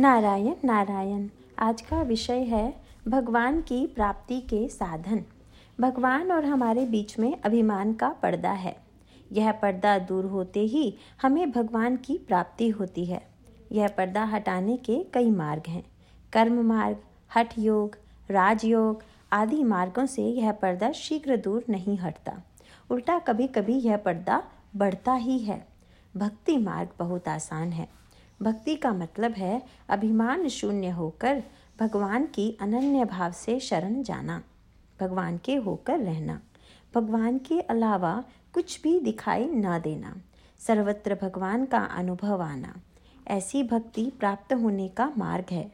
नारायण नारायण, आज का विषय है भगवान की प्राप्ति के साधन। भगवान और हमारे बीच में अभिमान का पर्दा है। यह पर्दा दूर होते ही हमें भगवान की प्राप्ति होती है। यह पर्दा हटाने के कई मार्ग हैं। कर्म मार्ग, हठ योग राजयोग आदि मार्गों से यह पर्दा शीघ्र दूर नहीं हटता। उल्टा कभी कभी यह पर्दा बढ़ता ही है। भक्ति मार्ग बहुत आसान है। भक्ति का मतलब है अभिमान शून्य होकर भगवान की अनन्य भाव से शरण जाना, भगवान के होकर रहना, भगवान के अलावा कुछ भी दिखाई न देना, सर्वत्र भगवान का अनुभव आना, ऐसी भक्ति प्राप्त होने का मार्ग है।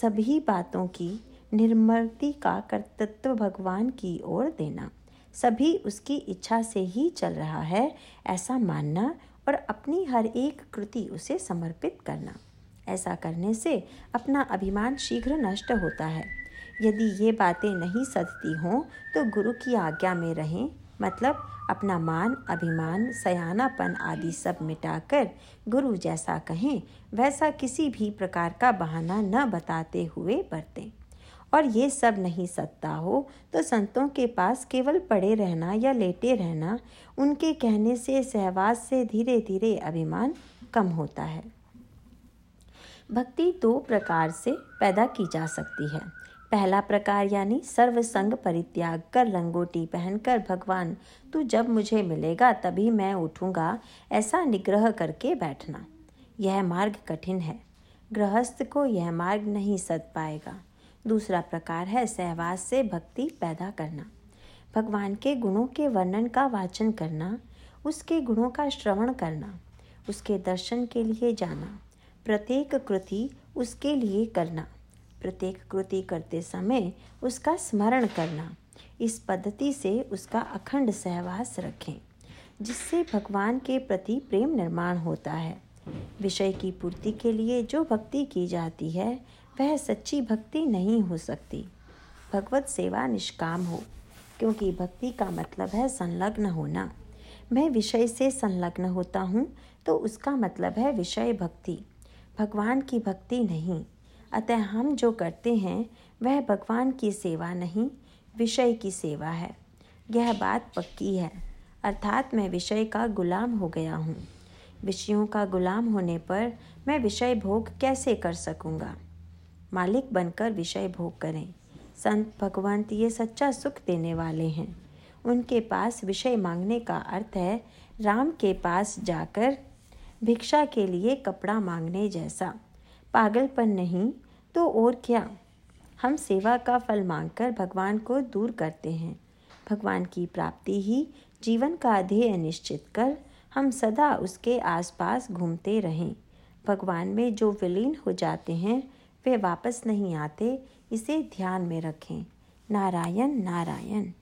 सभी बातों की निर्मलती का कर्तृत्व भगवान की ओर देना, सभी उसकी इच्छा से ही चल रहा है, ऐसा मानना और अपनी हर एक कृति उसे समर्पित करना। ऐसा करने से अपना अभिमान शीघ्र नष्ट होता है। यदि ये बातें नहीं सजती हों तो गुरु की आज्ञा में रहें मतलब अपना मान, अभिमान, सयानापन आदि सब मिटाकर गुरु जैसा कहें, वैसा किसी भी प्रकार का बहाना न बताते हुए बरतें। और ये सब नहीं सकता हो तो संतों के पास केवल पड़े रहना या लेटे रहना, उनके कहने से, सहवास से धीरे धीरे अभिमान कम होता है। भक्ति दो प्रकार से पैदा की जा सकती है। पहला प्रकार यानी सर्वसंग परित्याग कर लंगोटी पहनकर, भगवान, तू जब मुझे मिलेगा तभी मैं उठूँगा, ऐसा निग्रह करके बैठना। यह मार्ग कठिन है। गृहस्थ को यह मार्ग नहीं सद पाएगा। दूसरा प्रकार है सहवास से भक्ति पैदा करना। भगवान के गुणों के वर्णन का वाचन करना, उसके गुणों का श्रवण करना, उसके दर्शन के लिए जाना, प्रत्येक कृति उसके लिए करना, प्रत्येक कृति करते समय उसका स्मरण करना, इस पद्धति से उसका अखंड सहवास रखें, जिससे भगवान के प्रति प्रेम निर्माण होता है। विषय की पूर्ति के लिए जो भक्ति की जाती है वह सच्ची भक्ति नहीं हो सकती। भगवत सेवा निष्काम हो, क्योंकि भक्ति का मतलब है संलग्न होना। मैं विषय से संलग्न होता हूँ तो उसका मतलब है विषय भक्ति। भगवान की भक्ति नहीं। अतः हम जो करते हैं, वह भगवान की सेवा नहीं, विषय की सेवा है। यह बात पक्की है। अर्थात मैं विषय का गुलाम हो गया हूँ। विषयों का गुलाम होने पर मैं विषय भोग कैसे कर सकूँगा? मालिक बनकर विषय भोग करें। संत भगवंत ये सच्चा सुख देने वाले हैं। उनके पास विषय मांगने का अर्थ है, राम के पास जाकर भिक्षा के लिए कपड़ा मांगने जैसा। पागलपन नहीं तो और क्या? हम सेवा का फल मांगकर भगवान को दूर करते हैं। भगवान की प्राप्ति ही जीवन का ध्येय निश्चित कर हम सदा उसके आसपास घूमते रहें। भगवान में जो विलीन हो जाते हैं वे वापस नहीं आते इसे ध्यान में रखें। नारायण नारायण।